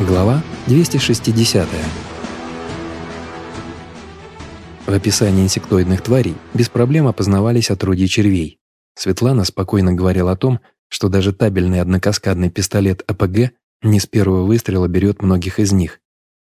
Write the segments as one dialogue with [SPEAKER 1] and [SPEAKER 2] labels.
[SPEAKER 1] Глава 260. В описании инсектоидных тварей без проблем опознавались отродья червей. Светлана спокойно говорила о том, что даже табельный однокаскадный пистолет АПГ не с первого выстрела берет многих из них.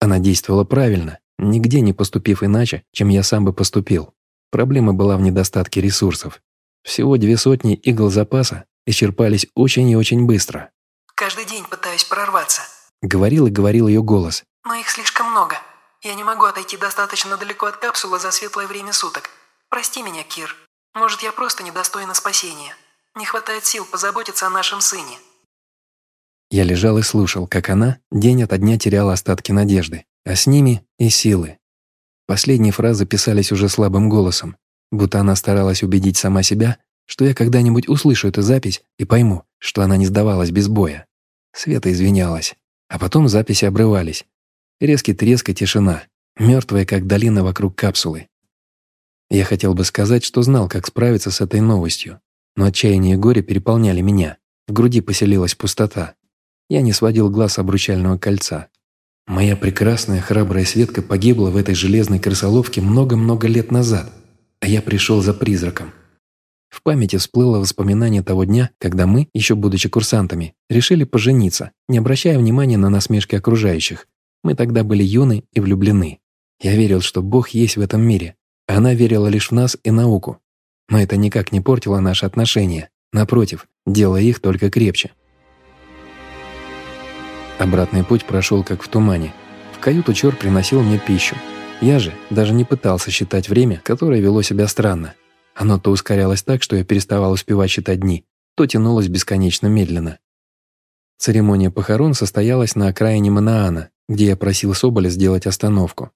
[SPEAKER 1] Она действовала правильно, нигде не поступив иначе, чем я сам бы поступил. Проблема была в недостатке ресурсов. Всего две сотни игл запаса исчерпались очень и очень быстро.
[SPEAKER 2] «Каждый день пытаюсь прорваться»,
[SPEAKER 1] Говорил и говорил ее голос.
[SPEAKER 2] Но их слишком много. Я не могу отойти достаточно далеко от капсулы за светлое время суток. Прости меня, Кир. Может, я просто недостойна спасения. Не хватает сил позаботиться о нашем сыне.
[SPEAKER 1] Я лежал и слушал, как она день ото дня теряла остатки надежды, а с ними и силы. Последние фразы писались уже слабым голосом, будто она старалась убедить сама себя, что я когда-нибудь услышу эту запись и пойму, что она не сдавалась без боя. Света извинялась. А потом записи обрывались. Резкий треск и тишина, мертвая, как долина вокруг капсулы. Я хотел бы сказать, что знал, как справиться с этой новостью, но отчаяние и горе переполняли меня. В груди поселилась пустота. Я не сводил глаз обручального кольца. Моя прекрасная, храбрая Светка погибла в этой железной крысоловке много-много лет назад, а я пришел за призраком. В памяти всплыло воспоминание того дня, когда мы, еще будучи курсантами, решили пожениться, не обращая внимания на насмешки окружающих. Мы тогда были юны и влюблены. Я верил, что Бог есть в этом мире, она верила лишь в нас и науку. Но это никак не портило наши отношения. Напротив, делая их только крепче. Обратный путь прошел как в тумане. В каюту Чор приносил мне пищу. Я же даже не пытался считать время, которое вело себя странно. Оно то ускорялось так, что я переставал успевать считать дни, то тянулось бесконечно медленно. Церемония похорон состоялась на окраине Манаана, где я просил Соболя сделать остановку.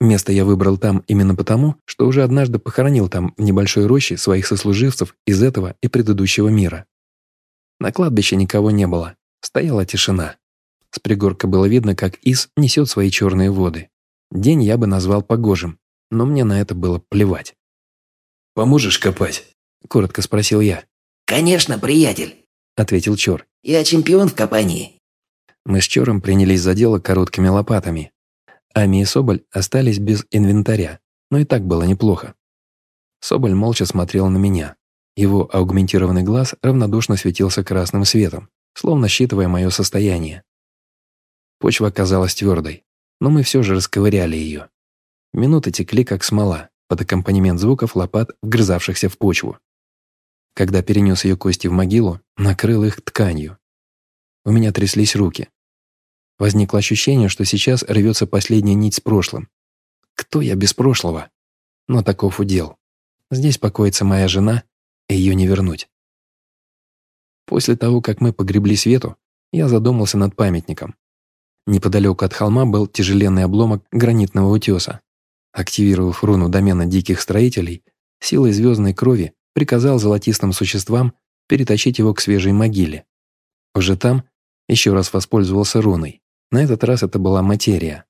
[SPEAKER 1] Место я выбрал там именно потому, что уже однажды похоронил там в небольшой роще своих сослуживцев из этого и предыдущего мира. На кладбище никого не было, стояла тишина. С пригорка было видно, как Ис несет свои черные воды. День я бы назвал погожим, но мне на это было плевать.
[SPEAKER 3] Поможешь копать?»
[SPEAKER 1] – коротко спросил я.
[SPEAKER 4] «Конечно, приятель», –
[SPEAKER 1] ответил Чор.
[SPEAKER 4] «Я чемпион в копании».
[SPEAKER 1] Мы с Чором принялись за дело короткими лопатами. Ами и Соболь остались без инвентаря, но и так было неплохо. Соболь молча смотрел на меня. Его аугментированный глаз равнодушно светился красным светом, словно считывая мое состояние. Почва оказалась твердой, но мы все же расковыряли ее. Минуты текли, как смола, под аккомпанемент звуков лопат, вгрызавшихся в почву. Когда перенес ее кости в могилу, накрыл их тканью. У меня тряслись руки. Возникло ощущение, что сейчас рвется последняя нить с прошлым. Кто я без прошлого? Но таков удел. Здесь покоится моя жена, и ее не вернуть. После того, как мы погребли Свету, я задумался над памятником. Неподалеку от холма был тяжеленный обломок гранитного утеса. Активировав руну домена диких строителей, силой звездной крови приказал золотистым существам перетащить его к свежей могиле. Уже там еще раз воспользовался руной. На этот раз это была материя.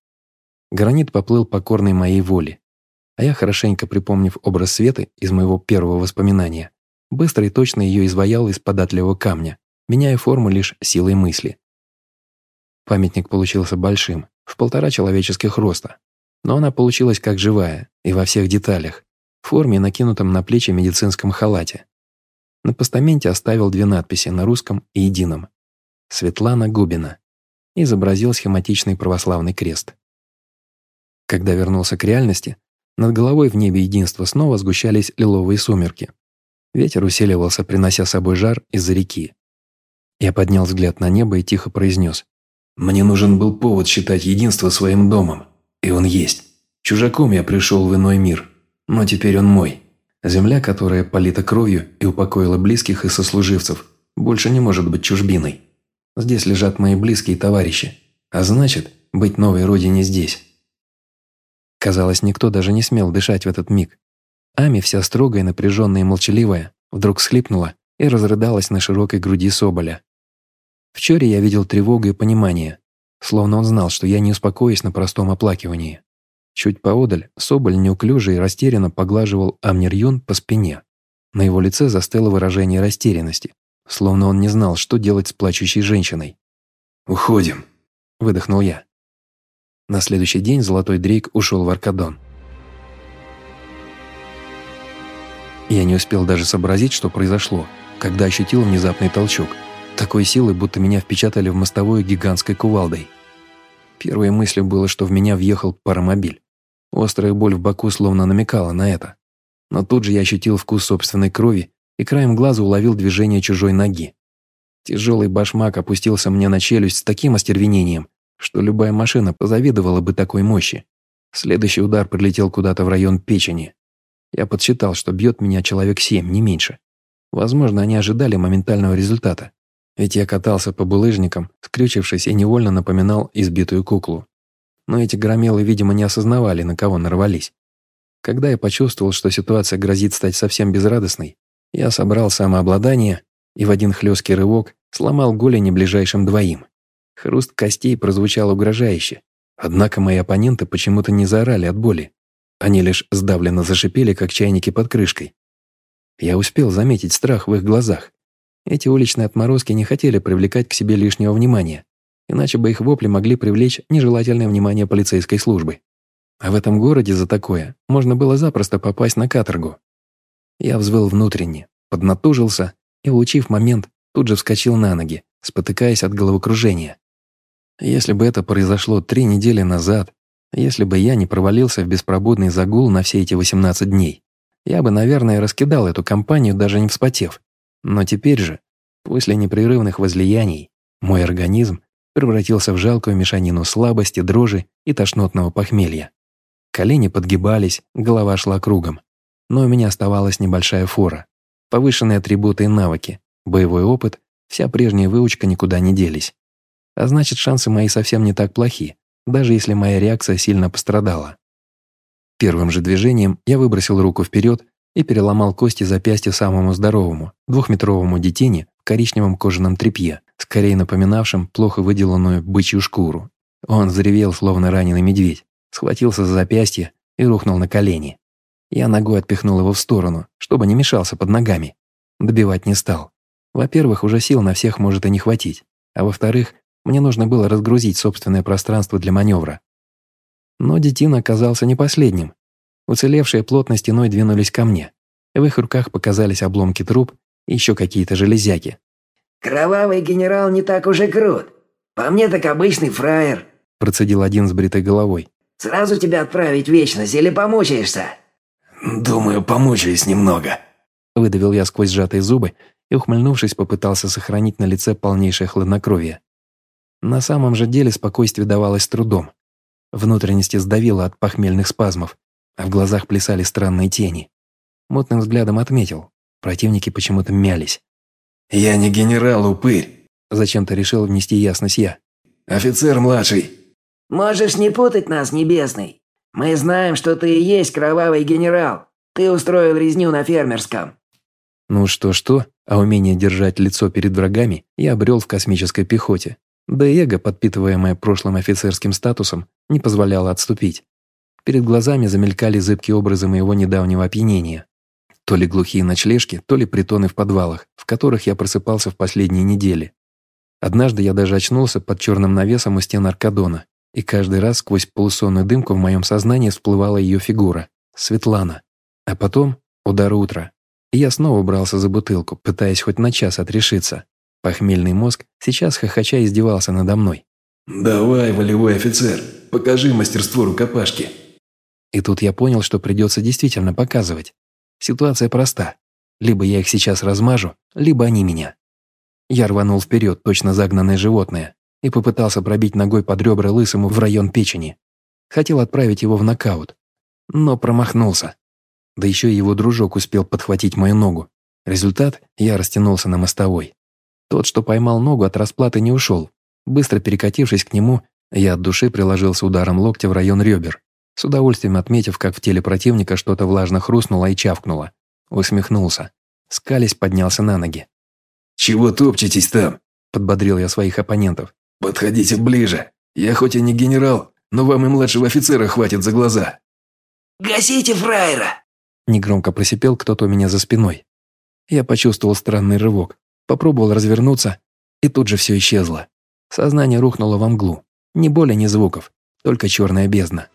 [SPEAKER 1] Гранит поплыл покорной моей воле. А я, хорошенько припомнив образ Светы из моего первого воспоминания, быстро и точно ее изваял из податливого камня, меняя форму лишь силой мысли. Памятник получился большим, в полтора человеческих роста, но она получилась как живая, и во всех деталях, в форме, накинутом на плечи медицинском халате. На постаменте оставил две надписи на русском и едином. «Светлана Губина» изобразил схематичный православный крест. Когда вернулся к реальности, над головой в небе единства снова сгущались лиловые сумерки. Ветер усиливался, принося с собой жар из-за реки. Я поднял взгляд на небо и тихо произнес.
[SPEAKER 3] «Мне нужен был повод считать единство своим домом. И он есть. Чужаком я пришел в иной мир, но теперь он мой. Земля, которая полита кровью и упокоила близких и сослуживцев, больше не может быть чужбиной. Здесь лежат мои близкие товарищи, а значит, быть новой родине здесь.
[SPEAKER 1] Казалось, никто даже не смел дышать в этот миг. Ами, вся строгая, напряженная и молчаливая, вдруг схлипнула и разрыдалась на широкой груди Соболя. В Чоре я видел тревогу и понимание, Словно он знал, что я не успокоюсь на простом оплакивании. Чуть поодаль Соболь неуклюже и растерянно поглаживал Амнир по спине. На его лице застыло выражение растерянности, словно он не знал, что делать с плачущей женщиной.
[SPEAKER 3] «Уходим», –
[SPEAKER 1] выдохнул я. На следующий день Золотой Дрейк ушел в Аркадон. Я не успел даже сообразить, что произошло, когда ощутил внезапный толчок. Такой силы, будто меня впечатали в мостовую гигантской кувалдой. Первой мыслью было, что в меня въехал паромобиль. Острая боль в боку словно намекала на это. Но тут же я ощутил вкус собственной крови и краем глаза уловил движение чужой ноги. Тяжелый башмак опустился мне на челюсть с таким остервенением, что любая машина позавидовала бы такой мощи. Следующий удар прилетел куда-то в район печени. Я подсчитал, что бьет меня человек семь, не меньше. Возможно, они ожидали моментального результата. Ведь я катался по булыжникам, скрючившись и невольно напоминал избитую куклу. Но эти громилы, видимо, не осознавали, на кого нарвались. Когда я почувствовал, что ситуация грозит стать совсем безрадостной, я собрал самообладание и в один хлесткий рывок сломал голени ближайшим двоим. Хруст костей прозвучал угрожающе, однако мои оппоненты почему-то не заорали от боли. Они лишь сдавленно зашипели, как чайники под крышкой. Я успел заметить страх в их глазах. Эти уличные отморозки не хотели привлекать к себе лишнего внимания, иначе бы их вопли могли привлечь нежелательное внимание полицейской службы. А в этом городе за такое можно было запросто попасть на каторгу. Я взвыл внутренне, поднатужился и, улучив момент, тут же вскочил на ноги, спотыкаясь от головокружения. Если бы это произошло три недели назад, если бы я не провалился в беспробудный загул на все эти 18 дней, я бы, наверное, раскидал эту компанию, даже не вспотев. Но теперь же, после непрерывных возлияний, мой организм превратился в жалкую мешанину слабости, дрожи и тошнотного похмелья. Колени подгибались, голова шла кругом. Но у меня оставалась небольшая фора. Повышенные атрибуты и навыки, боевой опыт, вся прежняя выучка никуда не делись. А значит, шансы мои совсем не так плохи даже если моя реакция сильно пострадала. Первым же движением я выбросил руку вперед и переломал кости запястья самому здоровому, двухметровому детине в коричневом кожаном тряпье, скорее напоминавшем плохо выделанную бычью шкуру. Он заревел, словно раненый медведь, схватился за запястье и рухнул на колени. Я ногой отпихнул его в сторону, чтобы не мешался под ногами. Добивать не стал. Во-первых, уже сил на всех может и не хватить, а во-вторых, мне нужно было разгрузить собственное пространство для маневра. Но детина оказался не последним. Уцелевшие плотно стеной двинулись ко мне. В их руках показались обломки труб и еще какие-то железяки.
[SPEAKER 4] «Кровавый генерал не так уж и крут. По мне так обычный фраер»,
[SPEAKER 1] процедил один с бритой головой.
[SPEAKER 4] «Сразу тебя отправить в вечность или помучаешься?»
[SPEAKER 3] «Думаю, помучаюсь немного»,
[SPEAKER 1] выдавил я сквозь сжатые зубы и, ухмыльнувшись, попытался сохранить на лице полнейшее хладнокровие. На самом же деле спокойствие давалось трудом. Внутренности сдавило от похмельных спазмов, а в глазах плясали странные тени. Мутным взглядом отметил. Противники почему-то мялись.
[SPEAKER 3] «Я не генерал, упырь!»
[SPEAKER 1] Зачем-то решил внести ясность я.
[SPEAKER 3] «Офицер младший!»
[SPEAKER 4] «Можешь не путать нас, Небесный. Мы знаем, что ты и есть кровавый генерал. Ты устроил резню на фермерском».
[SPEAKER 1] Ну что-что, а умение держать лицо перед врагами я обрел в космической пехоте. Да и эго, подпитываемое прошлым офицерским статусом, не позволяло отступить. Перед глазами замелькали зыбкие образы моего недавнего опьянения. То ли глухие ночлежки, то ли притоны в подвалах, в которых я просыпался в последние недели. Однажды я даже очнулся под черным навесом у стен Аркадона, и каждый раз сквозь полусонную дымку в моем сознании всплывала ее фигура – Светлана. А потом – удар утра. И я снова брался за бутылку, пытаясь хоть на час отрешиться. Похмельный мозг сейчас хохоча издевался надо мной.
[SPEAKER 3] «Давай, волевой офицер, покажи мастерство рукопашки».
[SPEAKER 1] И тут я понял, что придется действительно показывать. Ситуация проста. Либо я их сейчас размажу, либо они меня. Я рванул вперед, точно загнанное животное, и попытался пробить ногой под ребра лысому в район печени. Хотел отправить его в нокаут, но промахнулся. Да еще и его дружок успел подхватить мою ногу. Результат – я растянулся на мостовой. Тот, что поймал ногу, от расплаты не ушел. Быстро перекатившись к нему, я от души приложился ударом локтя в район ребер, с удовольствием отметив, как в теле противника что-то влажно хрустнуло и чавкнуло. Усмехнулся. Скались поднялся на ноги.
[SPEAKER 3] «Чего топчетесь там?»
[SPEAKER 1] – подбодрил я своих оппонентов.
[SPEAKER 3] «Подходите ближе. Я хоть и не генерал, но вам и младшего офицера хватит за глаза».
[SPEAKER 4] «Гасите фраера!»
[SPEAKER 1] Негромко просипел кто-то у меня за спиной. Я почувствовал странный рывок, Попробовал развернуться, и тут же все исчезло. Сознание рухнуло во мглу. Ни боли, ни звуков, только черная бездна.